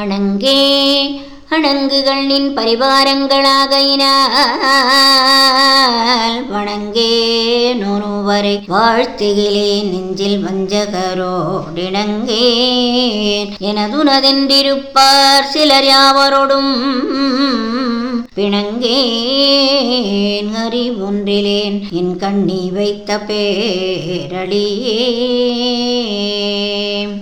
அணங்கே அணங்குகள் நின் பரிவாரங்களாகையினால் வணங்கே நொருவரை வாழ்த்துகிலேன் நெஞ்சில் வஞ்சகரோடிணங்கேன். எனதுனதென்றிருப்பார் சிலர் யாவரோடும் பிணங்கேன். அறிவொன்றிலேன் என் கண்ணி வைத்த பேரடியே